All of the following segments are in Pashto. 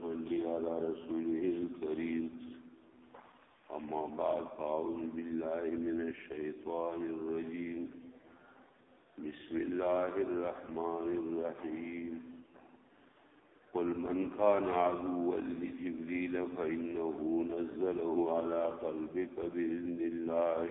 صلی علی رسوله الكریم اما بعد فاعوذ بالله من الشیطان الرجیم بسم الله الرحمن الرحیم قل من كان عدوا لجبريل فإنه نزله على قلبك بإذن الله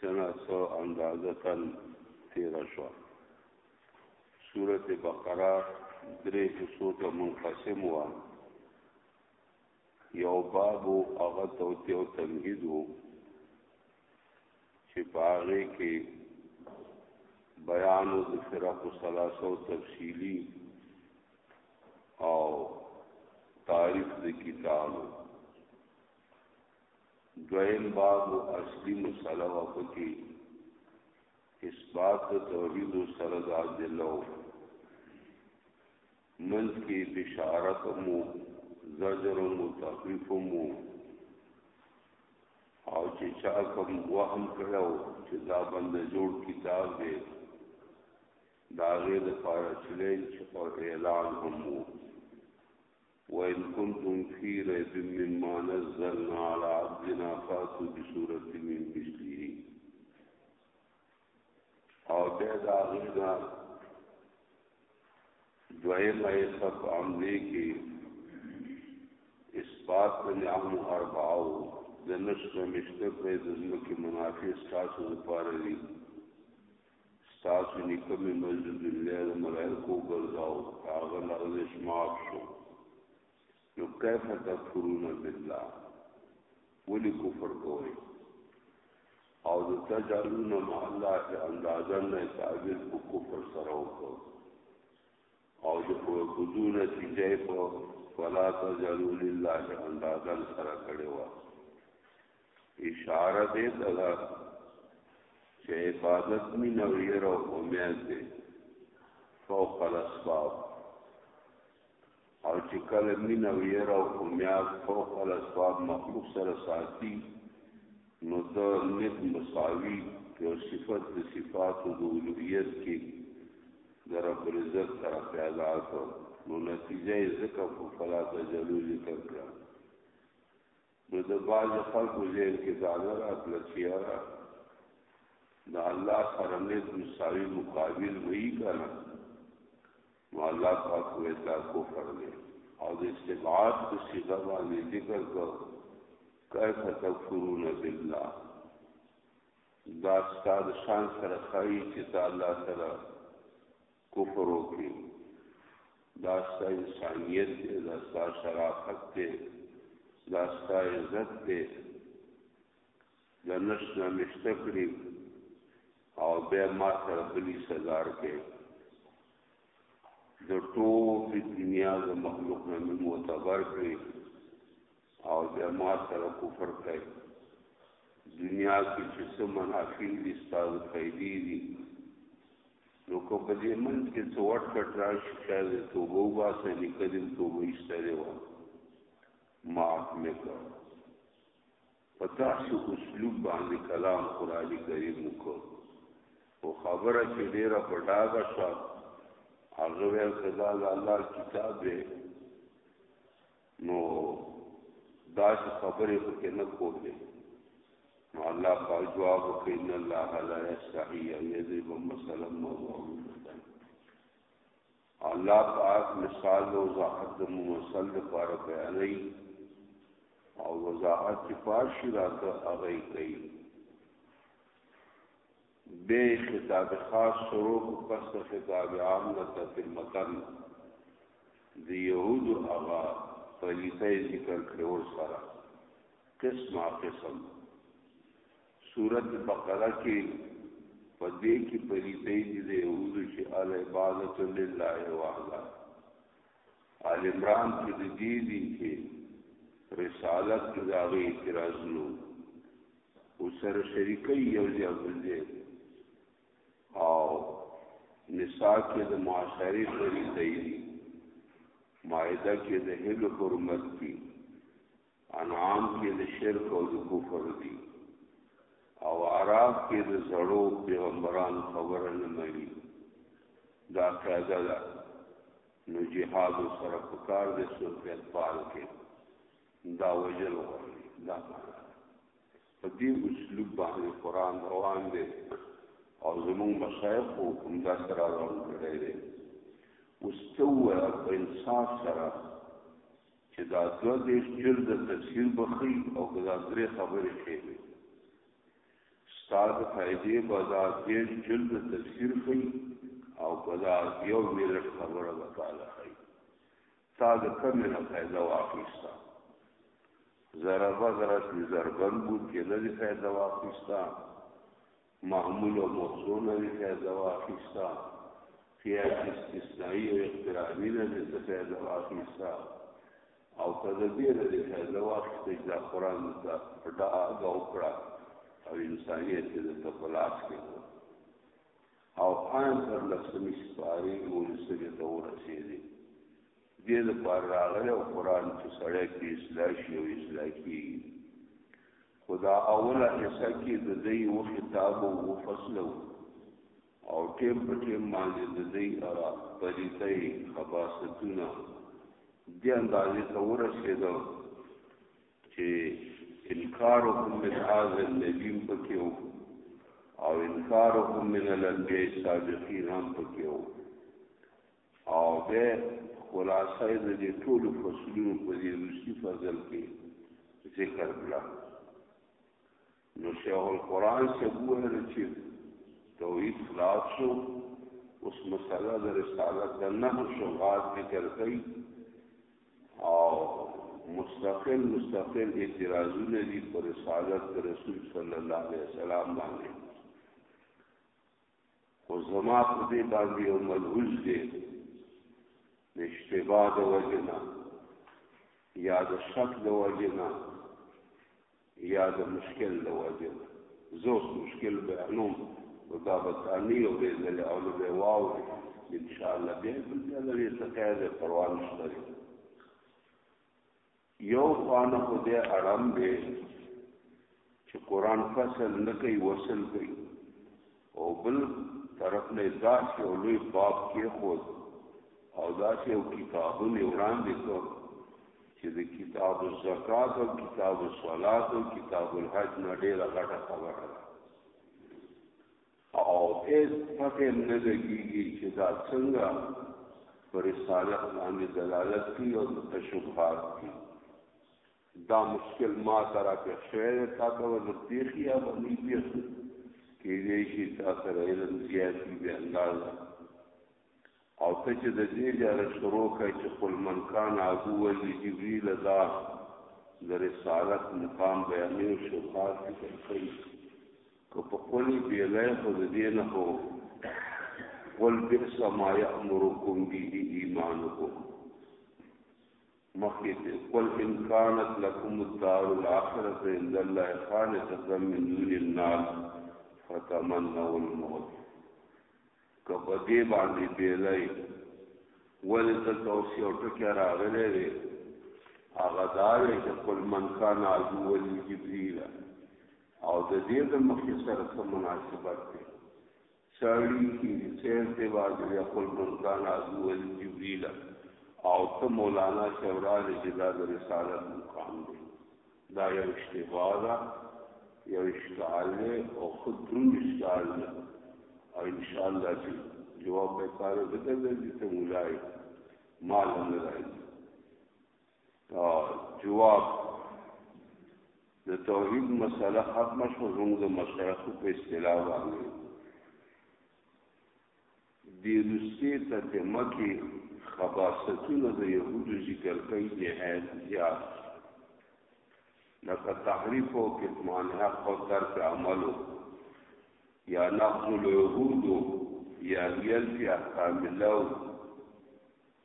سنه سو اندازتا تیر شو سورت بقره درې حصو ته منقسم و یو باب او هغه توتی او تمهید وو چې باغې کې بیان او ذکر او ثلاثه او تفصیلی او تعریف د کتابو دویم باب او اصلي مسله و پکې اثبات توحید سره د ادلو منځ کې بشارت مو زجر مو تخفیف مو او چې چا کوم وهم کړو چې دا بند جوړ کتاب دی دا غیر لپاره چیلنج او اعلان هم وو وان کنتم فی ریب مما نزلنا علی عبدنا فاتوا بسورة من مثله او بیا دا غینا دویم ایسا په عملی کې اثبات د نعم اربعو د نشته مشته په ځمکه منافع تاسو لپاره دي ستاسو نیکه مې مسجد الله د ملایکو ګرځاو هغه لغزش مات شو نو کیف تکفرون بالله ولی کفر کوئ او د تجعلون مع الله اندازن تعبیر په کفر سره وکړ او د خودو نتیجه په ولا تجلو لله اندازن سره کړي وا اشاره دې تدا چې عبادت می نو یې رو امید دې فوق الاسباب او چې کله می نو یې رو امید فوق الاسباب مخلوق سره ساتي نو د نت مساوی په صفت د صفات د اولویت کې د رب العزت سره پیدا کړ نو نتیجه یې ځکه په فلا تجلو ذکر کړه نو د باج خلکو ذهن کې دا نه راتله چې یاره د الله سره نه مساوي مقابل وی کنه نو الله پاک وې دا کفر دی او د استبعاد په صيغه باندې ذکر کو کیف تکفرون بالله دا ستا د شان سره ښايي چې ته الله سره کفر وکړي دا ستا انسانیت دی دا ستا شرافت دی دا ستا عزت دی د نش نه مشته کړي او بیا ما سره بلی سزار کې د ټول دنیا د مخلوق نه معتبر کړي او بیا ما سره کفر کوي دنیا کې چې څه منافع دي ستاسو فائدې دي نو کو په دې من کې څو وټ کټ راشي شاید توبه وباسه لیکلم توبه ایستره و معاف مې کړ پتا شو اسلوب باندې کلام قرآني کریم وکړ او خبره چې ډیره پډاګه شو هغه ویل کدا الله کتاب دی نو داسې خبرې خو کې نه کولې نو الله په جواب وکړي ان الله لا یستحی ان یذب مثلا ما الله پاک مثال او وضاحت د ممثل لپاره بیانوي او وضاحت چې پاشي راته هغه کوي بیا یې خطاب خاص شروع کو پس د خطاب عام نه تتمتن د یهودو هغه پلیته ذکر کړو سره قسمه قسم سورت بقره کې په دې کې پلیته دي د یهودو چې ال عبادت لله وحده آل عمران کې د دې دي چې رسالت کې داغه اعتراض نو او سره شریکي یو ځای بل ځای او نساء کې د معاشري فریضه دي مائده کې د هل حرمت دي انعام کې د شرک او د کفر دي او عرب کې د زړو پیغمبران خبره نه مانی دا قاعده ده نو جهاد سره پکار دي سورته اطفال کې دا وجل غواړي دا معنا په دې اسلوب باندې قران روان دی او زموږ مشایخ هم دا سره روان کړی دی واستوى په انصاف سره چې دا دوه دې چر د تفسیر بخي او دا درې خبرې شي استاد فائدې بازار دې چر د تفسیر خي او بازار یو ملت خبره وکاله خي تا د کمی نه فائدہ واخیستا ضربه ضرب کی ضربن بود کې نه دی فائدہ واخیستا معمول او موصول نه دی فائدہ واخیستا قیاس استثنائی او اقترانی نه دی فائدہ واخیستا او کله دې نه دی فائدہ واخیستا دا قران دا پټا او کړه او انسانیت دې ته پلاس کې او آن تر لسمی سپاری اولی سری ته ورسیدی دې د پر راغلی او قران چې سړی په اصلاح شي او اصلاح کیږي خدا اوله حصہ کې د دې و خطاب او فصل او ټیم په ټیم باندې د دې ارا پریتای خباستونه دې اندازې ته ورسېدو چې انکارهم من هذا النبي پکې وو او انکارهم من الانبياء السابقين هم پکې وو او به خلاصه د دې ټول فصلونو په دې روسي فصل کې ذکر کړه نو شیخ القرآن سے بوهر چې توحید خلاص شو اوس مسله د رسالت د نه شغال ذکر کوي او مستقل مستقل اعتراضونه دي پر رسالت رسول صلی الله علیه وسلم باندې خو زما په دې باندې یو ملحوظ دی د اشتباه د وجه نه یا د شک د وجه نه یا د مشکل د وجه نه زه اوس مشکل بیانوم نو دا به تا نه اورېدلی او نه به یې واورې انشاءالله بیا بل ځای لرې څه قید پروا نشته یو خوانه خو دې اړم دی چې قران فصل نه کوي وصل کوي او بل طرف نه داسې او لوی باب کې خو او داسې او کتابونه وړاندې کو چې د کتاب الزکات او کتاب الصلات او کتاب الحج نه ډېره غټه خبره ده او هیڅ پته نه لګیږي چې دا څنګه پر رسالت باندې دلالت کوي او د شبهات دي دا مشکل ما ترا په شعر تا ته ور پیخي یا باندې پیخي کې دې شي تاسو علم زیاتی به انداز او ته چې د دې جاره شروع کړې چې قل من کان عدو لجبريل دا د رسالت مقام بیانې او شفاعت ذکر کوي که په قولي بیلای خو د دې نه هو قل بئس ما یأمرکم به ایمانکم مخکې دې قل ان کانت لکم الدار الاخره عند الله خالصه من دون الناس فتمنوا الموت که په دې باندې بیلای ولې دلته اوس یو ټکی راغلی دی هغه دا دی چې قل من کان عدوا لجبریل او د دې د مخکې سره څه مناسبت دی سړی کې سیر دی باندې یا قل من کان عدوا لجبریل او ته مولانا شورال چې دا د رسالت مقام دی دا یو اشتباه ده یو اشکال دی او خود درون اشکال دی او ان شاء الله چې جواب به کارو ذکر دی ته مولای مال نه راځي دا جواب د توحید مسله ختم شو زموږ د مشایخ په اصطلاح باندې دې روسیې تتمه کې خباستونه د یهودو ذکر کوي نهایت زیات لکه تحریف او کتمان حق او ترک عملو یا نقض العهود یا یل فی احکام الله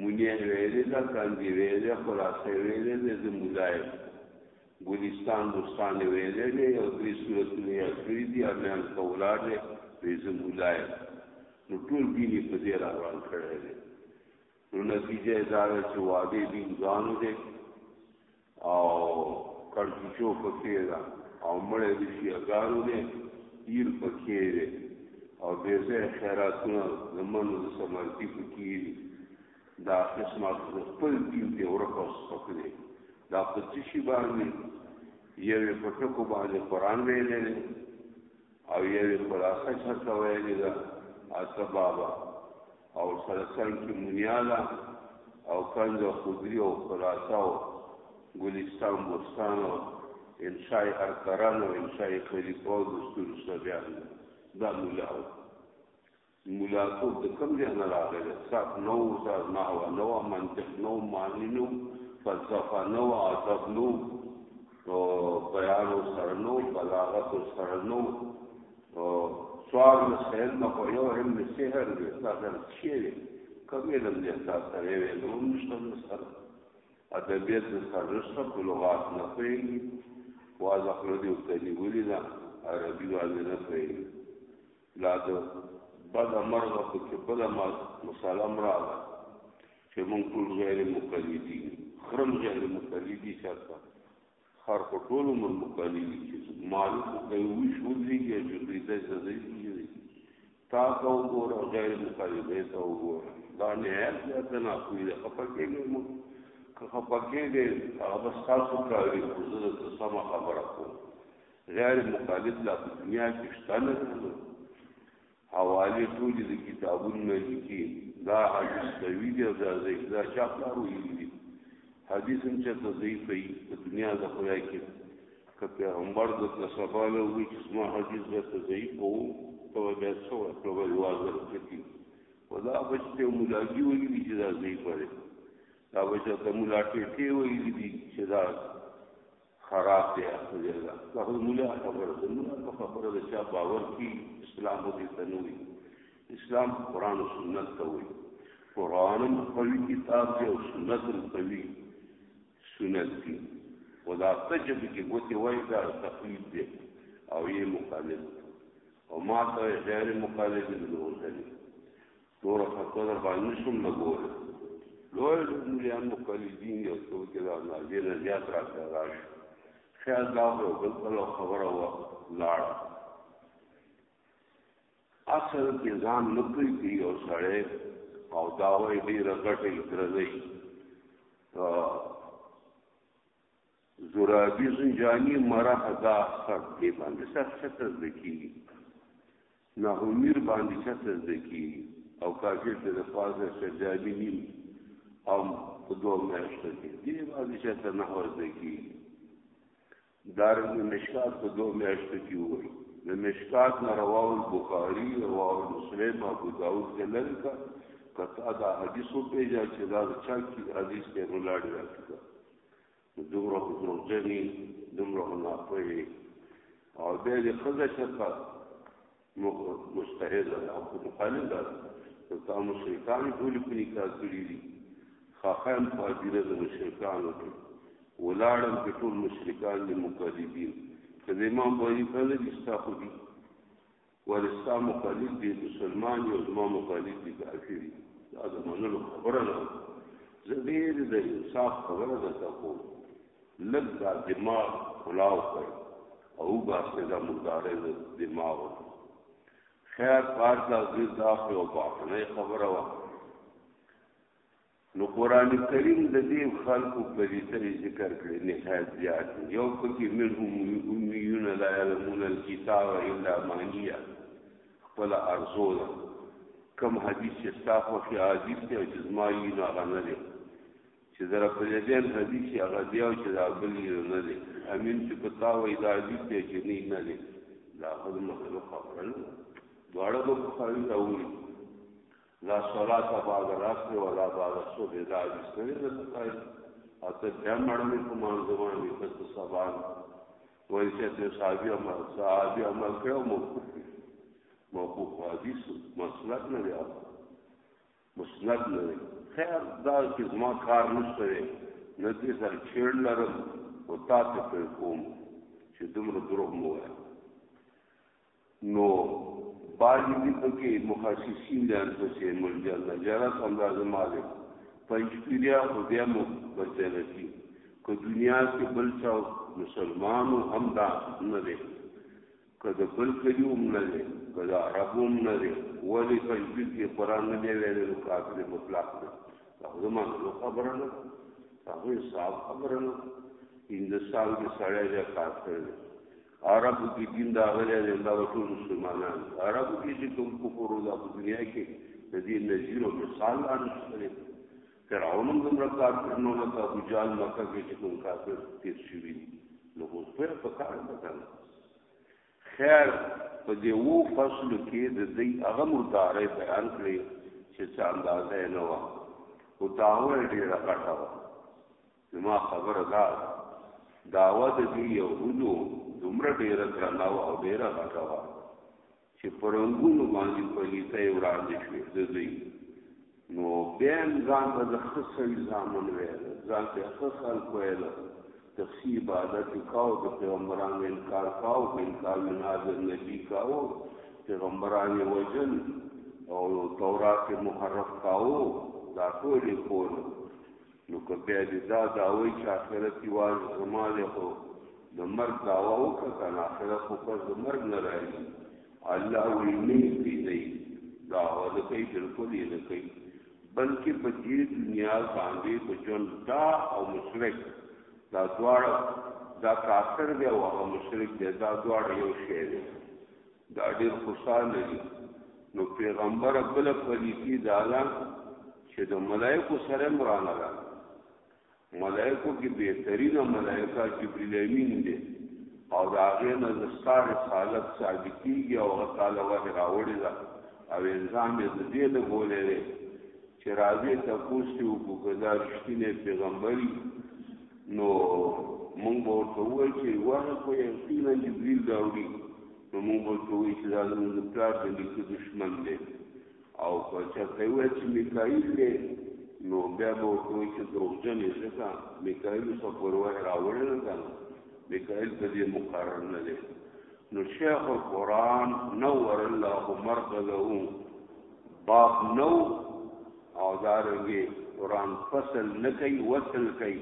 مونې ویلې ده کاندې ویلې خلاصې ویلې ده د مولای ګلستان دوستان ویلې ده او دې صورت نه یاد کړی دی امیان کولاړ دی دې د مولای نو ټول دیني په دې روان کړی دی نو نتیجه دا چې وعده دې ځان دې او کړکیچو پکې ده او مړې دي شي اګارو دي تیر پکې دي او به زه خیراتونه زمونږ د سمرتی پکې دي دا قسمه خپل دین ته ورپس پکې دا په څه شي باندې یوې په ټکو باندې قران ویلې نه او یوې خلاصه چرته ویلې ده اته بابا او سره څنګ کې مونیالا او کنز او خدری او خلاصه او ګلستان بستان او انشای ارکران او انشای خلیفه او دستور سبیان دا مولا او مولا کو د کم دی نه راغلی صاحب نو سر نه و نو منطق نو معنی نو فلسفه نو ادب نو بیان سره نو بلاغت سره نو او سوال مسهل نه خو یو علم سحر دی دا سره شی دی کوم علم دی تاسو سره یو علم نشته سره ادبیات سره رسته په لغات نه پیږي واز خپل دی او تدی ولې نه عربي واز نه پیږي لا د بد مرغه په کې بل ما مسالم راغله چې مونږ ټول غیر مقلدین خرم غیر مقلدی شرطه خر خو ټول عمر مقري وي چې مالک خو کوي ویش ودرېږي او چې پرېږدی څه ځای کېږي تا ته وګوره غیر مقري دی ته وګوره دا نهایت زیاته ناپوهي ده خفه کېږئ مو که خفه کېږئ هغه به ستاسو کاوي خو زه درته سمه خبره کوم غیر مقلد لا په دنیا کې شته نه حوالی ټولی د کتابون نه لیکي دا حدیث سوی دی او دا ضعیف دا چا پلار ویلی دی حدیث هم چاته ضعیف وي په دنیا د خدای کې که پیغمبر د تسبال وي چې ما حدیث د ضعیف وو ته بیا څو ته وایي واځر کتی ودا بچته مولاګي ویلی دی چې دا ضعیف دی دا بچته مولاټې ټی ویلی دی چې دا خراب دی اخذ الله دا خو مولا خبره ده مولا په خبره ده چې باور کی اسلام دې ته نه وي اسلام قران او سنت ته وي قران قوي کتاب دی او سنت قوي سنت دی ودا تجب کې ګوتې وای دا تقلید دی او یې مخالف او ما ته غیر مخالف نه ورته نور خطر باندې شم لګول لوی مولیان مقلدین یو څو کې دا نازې نه زیات راځي راشي خیال دا و بل بل خبره و لاړ اصل کې ځان لکې کې یو سړی او داوی ډیر غټې درځي زرابی زنجانی مرا ادا خر دی باندې سر چتر دکی نه امیر باندې چتر دکی او کافر ته د فاضل سجابی نیم او په دوه میاشتو کې دی باندې چتر نه ور دکی دار مشکات په دوه میاشتو کې وای د مشکات نه رواه البخاری رواه مسلم ابو داود کې لږه کته دا حدیثو پیدا چې دا چا کی حدیث ته ولاړ راځي دومره خو دروغجنې دومره خو ناپوهې او بیا دې ښځه چېرته مستحضه ده او خو مخالف ده نو تا مشرکان ټولې په نکاح کړي دي خاخام په هدیره د مشرکانو کې ولاړم کې ټول مشرکان دي مقلدین که د امام بخاري کله دي ستا خو دي ولی ستا مقالید دی مسلمان دی او زما مقالید دی کافر دی دا د منلو خبره نه زه ډېر د انصاف خبره درته کوم لږ دا دماغ کلاو کړ او باسه دا مرداره د دماغ خیر کار دا زیر دا خو باطنه خبره وه نو قرآن کریم د دې خلکو پلیتۍ ذکر کړې نهایت زیات یو پکې منهم امیون لا یعلمون الکتاب الا مانیه خپل ارزو ده کم حدیث چې ستا خوښي حدیث دی او چې زما یې نو هغه نه دی چې زر په دې حدیث یې هغه دی او چې دا بل یې نه دی امین چې په تا وایي دا حدیث دی چې نه نه دی دا خود مخلوق خبره نه دواړه به بخاري راوړي لا صلات بعد العصر ولا بعد الصبح دا استری د تای اته بیا مړمه په مانځوان دي پس سبا وایي چې ته صحابي عمل صحابي عمل کړو موقوف موقوف حدیث مسلک نه دی مسلک نه دی خیر دا چې زما کار نشته دی نه دې سره چیړ لرم او تا ته کوم چې دومره دروغ مو وایي نو بعضی دی پکی مخصصین دی ان پسی ملجل ده جرس همدا زما دی پنجپیریا خو بیا مو بل جنتی که دنیا کې بل چا مسلمانو هم دا نه دی که د بل کلیو هم نه دی که د عربو هم نه دی ولې پنځپیر کې قرآن نه دی ویلی نو کافر مطلق دی دا خو زما نو خبره نه دا خو انصاف خبره نه هندوستان کې سړی دی کافر دی عربو کې دین دا غلې دی دا ټول مسلمانان عربو کې چې کوم کفر او د دنیا کې د دې نظیر او مثال انشته فرعون هم دومره کار کړنو لکه ابو جال مکه کې چې کوم کافر تیر شوی نو اوس په په کار بدل خیر په دې وو فصل کې د دې هغه مردارې بیان کړې چې څه اندازې نه و او تاوه ډېر غټه و زما خبره دا ده، دعوه د دې یهودو دومره ډېره درنه وه او ډېره غټه وه چې په رنګونو باندې پلیتۍ وړاندې شوې د دوی نو بیا هم ځان ته د ښه سړي زامن ویل ځان ته ښه خلک ویل د ښي عبادت یې کاو د پیغمبرانو انکار کاو په انکار یې ناظر نبي کاو پیغمبران یې وژل او تورات یې محرف کاو دا ټول یې کول نو که بیا دې دا دعوی چې آخرت یوازې زما دی خو د مرګ دعوا وکړه که نه آخرت خو پس د مرګ نه راځي الله وایي نه یې پرېږدئ دعوا نه کوي بلکل یې نه کوي بلکې په دې دنیا باندې په ژوند دا او مشرک دا دواړه دا کافر دی او هغه مشرک دی دا دواړه یو شی دی دا ډیر خوشاله دي نو پیغمبر بل پلیتی دا ده چې د ملائکو سره مرانه ده ملائکو کې بهترینه ملائکه جبرئیل امین دی او دا هغه نه د ستار رسالت ثابت کیږي او هغه تعالی وه راوړي دا او انسان دې دې له ګولې چه راځی تپوس تی وکړو که دا رښتینی پیغمبری نو مونږ به ورته ووایو چې وحی خو یقینا جبریل راوړي نو مونږ به ورته ووایو چې دا زموږ د پلار د نیکه دښمن دی او که چېرته یې ووایي چې میکایل دی نو بیا به ورته وایي چې دروغجن یې ځکه میکایل خو پر وحی راوړی نه ده میکایل په دې مقرر نه دی نو شیخ القرآن نور الله مرقده باب نو او دارنګي قرآن فصل نه کوي وصل کوي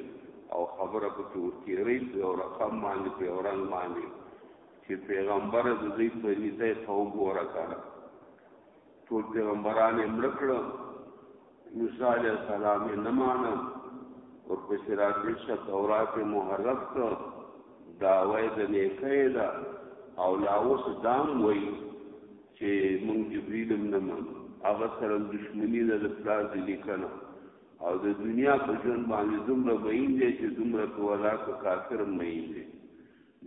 او خبره په کې ورتیری په یو رقم باندې په یو رنګ باندې چې پیغمبر د دې په نیته قوم ورکړه ټول پیغمبران یې مړه کړه موسی علیه السلام یې نه مانه ورپسې راپېښ شه تورات یې محرف کړه دعوه یې د نیکۍ ده او لا اوس دام وایي چې مونږ جبریل هم نه منو هغه سره دښمني ده د پلار د لیکنه او د دنیا په ژوند باندې دومره مین دی چې دومره په ولاکه کافر مین دی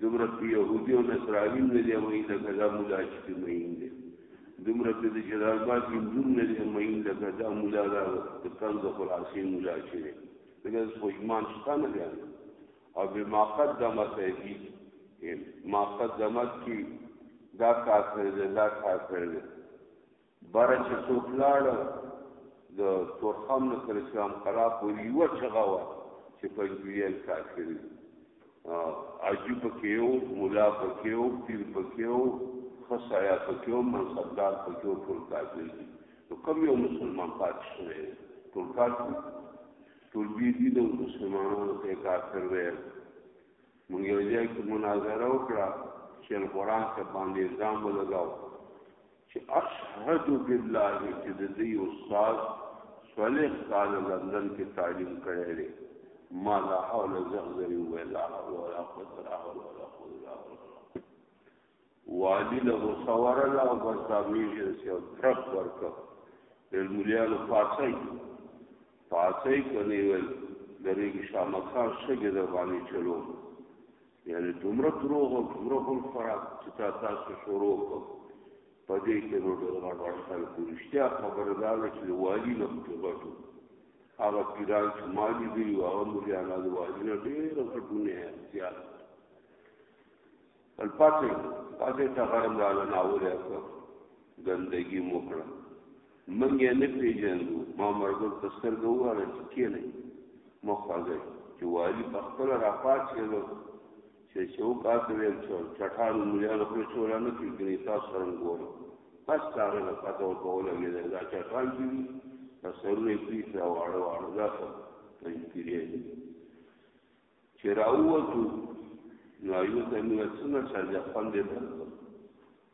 دومره په يهودي او نصراني نه دی مين لکه دا مولا چې په مين دی دومره په د جلال آباد هندو نه دی مين لکه دا مولا دا د کنز خلاصې مولا چې دی دغه خو ایمان شته نه دی او به ما قدمت ایدی ما قدمت کی دا کافر دی دا کافر دی بره چې څوک لاړ د تورخم نه تر اسلام قلا پورې یو چغه و چې پنځویل کافر اجو پکېو مولا پکېو پیر پکېو خصایا پکېو منصبدار پکېو ټول کافر دي نو کوم یو مسلمان پاتې شوی ټول کافر ټول بي دي د مسلمانانو ته کافر ویل مونږ یو ځای کې مناظره وکړه چې القرآن ته باندې الزام ولګاو چې اشهد بالله چې د دې استاد صالح قال لندن کې تعلیم کړی دی ما لا حول زغزری ولا حول ولا قوت الا بالله والی له غوسه ورله او بس دا میژن سی او ترک ورکه ویل ملیانو پاسئ پاسئ کنی ویل دغې شامخا شګې در باندې چلو یعنی دومره دروغ او دومره هم فرق چې تا تاسو شروع کړ په دې کې نو ډېر غړ خلکو رښتیا خبره دا ده چې والی له خپل غټو هغه پیران چې مالی دی او هغه مریانه د والی نه ډېر غټونه زیات ول پاتې پاتې ته غرم را نه ناوړه کو ګندګي موکړه منګ یې نه پیژندو ما مرګل تستر ګوره چې کې نه مخاجه چې والی په خپل را پات کېلو چې څو کاته ویل چې چټان مليان خو څول نه کېږي تاسو سره ګوره بس هغه نه پاتې او په ولا کې دا چټان دي په سرونه پیسه واړه واړه دا څه پنځ کړی چې راووتو نو ایو ته مې څنګه ساده خوند درکړ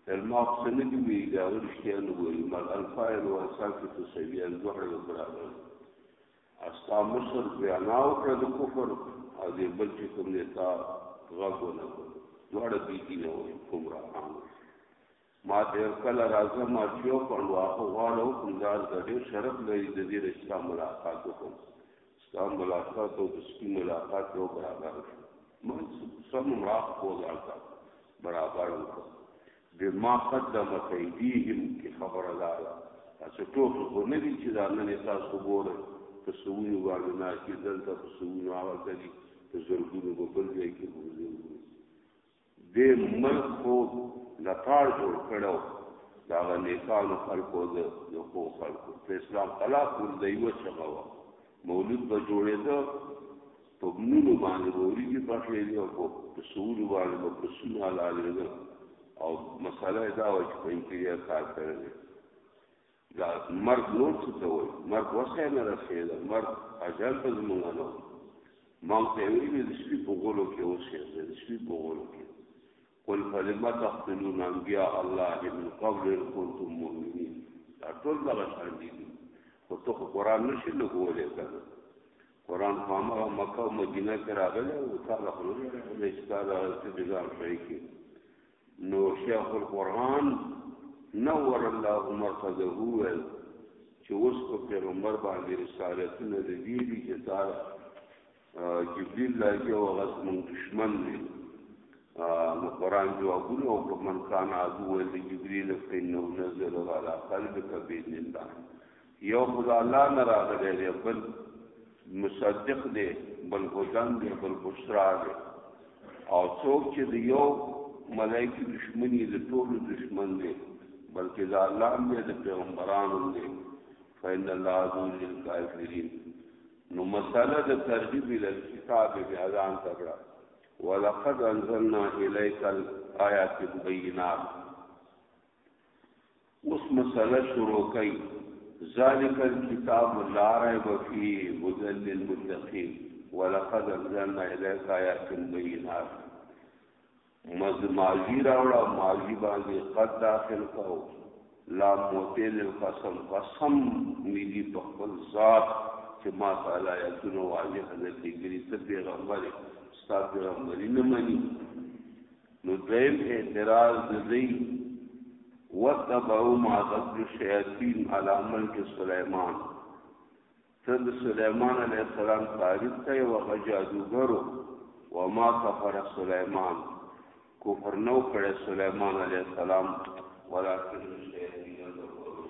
تر ما څه نه دی وی دا ورشتیا نه وی مر الفاعل و ساکت سویا دوه یو برابر استا مشر بیان او کړ د کفر او دې بل چې کوم نه تا غږونه دوړ بي دي نه وي کومرا خان ما ډیر کله راځه ما چیو پند واخو غواړه وکم ځان ته ډیر شرف لري د دې رستا ملاقات وکم ستا ملاقات او د سپي ملاقات یو برابر شو ما سم مراق کو ځان ته برابر وکم بما قدمت ایدیهم کی خبر دارا اڅه ټوکی خو نه دي چې دا نن تاسو ګوره په سوونو باندې ناشې دلته په سوونو هغه ځلي په زرګونو په بل ځای کې موجود دې ملک خو لتاړ جوړ کړو دا غنیکانو خلکو د خو خلکو په اسلام خلاف ورځي و شغوا مولود به جوړې ده په بنونو باندې وری کې پخې دی او په سور باندې په پسونه حلالې ده او مسله دا و چې په انتیا کار کړل دا مرګ نور څه ته وایي مرګ وسه نه رسېده مرګ اجل ته زمونږ نه ما ته ویلي د شپې په غولو کې اوسې د شپې په غولو کې قل فلم تقتلون انبیاء الله من قبل ان كنتم مؤمنین دا ټول دغه شان دي خو ته قرآن نشي لګولې کنه قرآن په هغه مکه او مدینه کې راغلی او تا د خلکو نه چې تا د څه بګار شوی کې نو شیخ القرآن نور الله مرقده ویل چې اوس په پیغمبر باندې رسالتونه د دې دي چې تعالی جبريل لایي او غس من دشمن دی نو قران جوابونه او په من کان عدو ول جبريل فإنه نزل على قلبك بإذن الله یو خو د الله نه راغلی دی بل مصدق دی بل هدن دی بل بشرا دی او څوک چې د یو ملایکی دشمنی د ټولو دشمن دی بلکې د الله هم دی د پیغمبرانو هم دی فإن الله عدو للکافرین نو مسله د ترغیب ال کتاب به اذان تکړه ولقد انزلنا الیک الآیات بینات اوس مسله شروع کړي ذالک الكتاب لا ريب فيه هدى للمتقين ولقد انزلنا اليك آيات بينات مز ماضی راوړه ماضی باندې قد داخل کو لا موتل القسم قسم میږي په خپل ذات چې ما تعالی یتونو واضح حضرت ګری ته پیغمبر ستاسو پیغمبري نه مني نو دویم اعتراض د دی وتبعو ما تتل الشیاطین علی ملک سلیمان ته د سلیمان علیه السلام تعریف کوي او هغه جادوګرو وما کفر سلیمان کفر نو کړی سلیمان علیه السلام ولکن الشیاطین